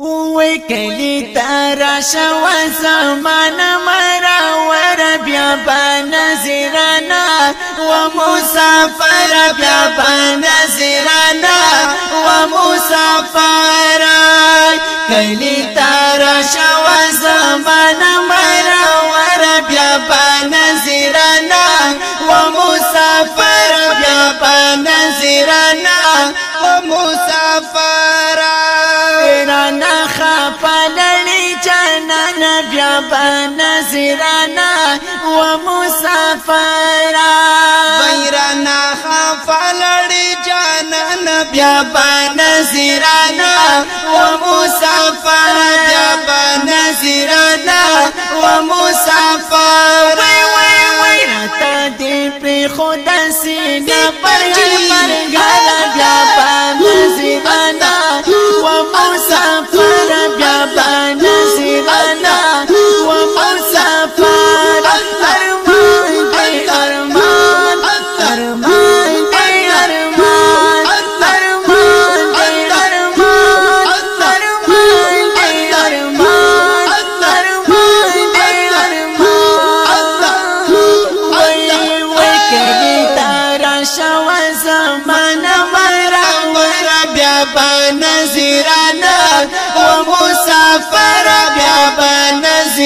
اوه کلی تارا شو زمان مرا ور بیا بنزیرانا و مسافر بیا بنزیرانا و مسافر کلی تارا شو سفرا ویرانا خافا لڑی جانانا بیا بانا زیرانا و مسافر بیا بانا زیرانا و مسافر وی وی وی راتا دی پری خود سینا پر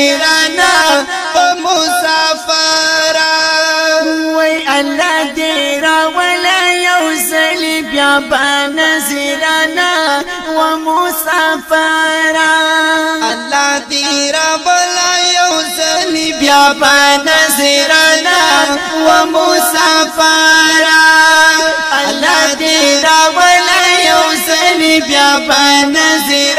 پیرانا په مسافر وای الله دې را ولا یو زلی بیا باندې زیرانا و مسافر الله دې را ولا یو زلی بیا باندې زیرانا و مسافر الله دې را ولا یو زلی بیا باندې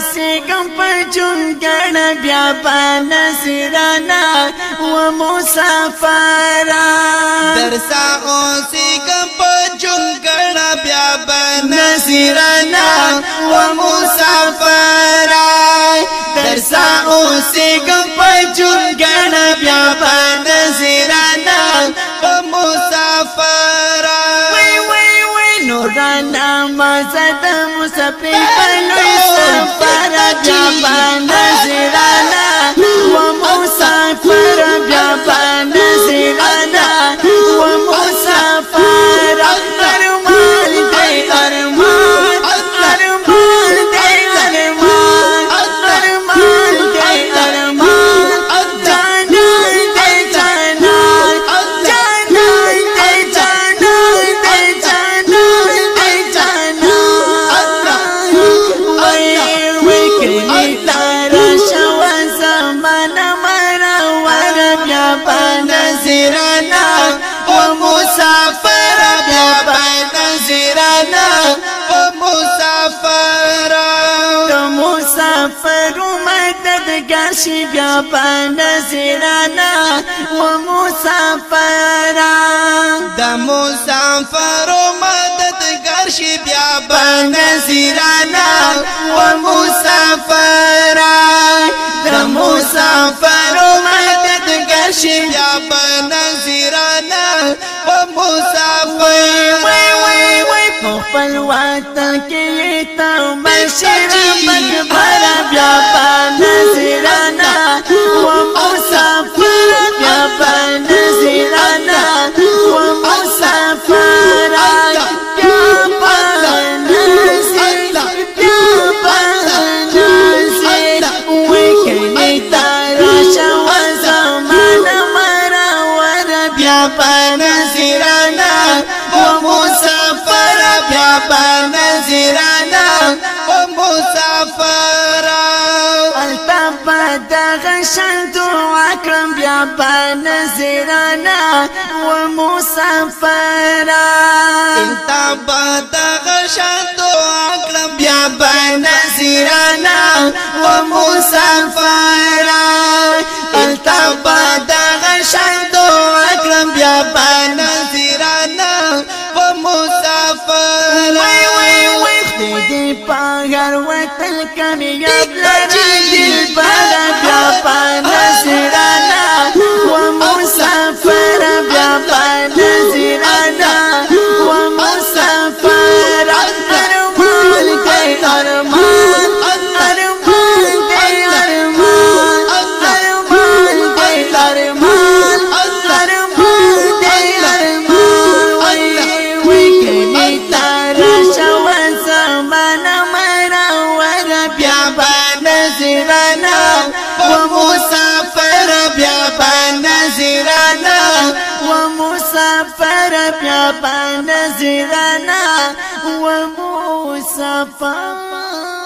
پسې کم پچون کړه بیا پانا سرانا و مسافر درسا اوسې کم پچون کړه بیا پانا سرانا و مسافر درسا اوسې کم پچون کړه بیا پانا سرانا و مسافر وای وای وای نورانه ما زده مسافر Japan. ګرځي بیا پنځرانا و مسافر د مسافر مدد ګرځي بیا پنځرانا و مسافر د مسافر مدد ګرځي بیا پنځرانا و مسافر وای وای وای په خپل وطن کې ته مشر پیابا نزیرانا و مسافرا التا پا دغشن دعا کرم پیابا نزیرانا و مسافرا التا پا دغشن دعا کرم پیابا نزیرانا و مسافرا mi ya plana y el pan. بیا په نظرانا و مصفا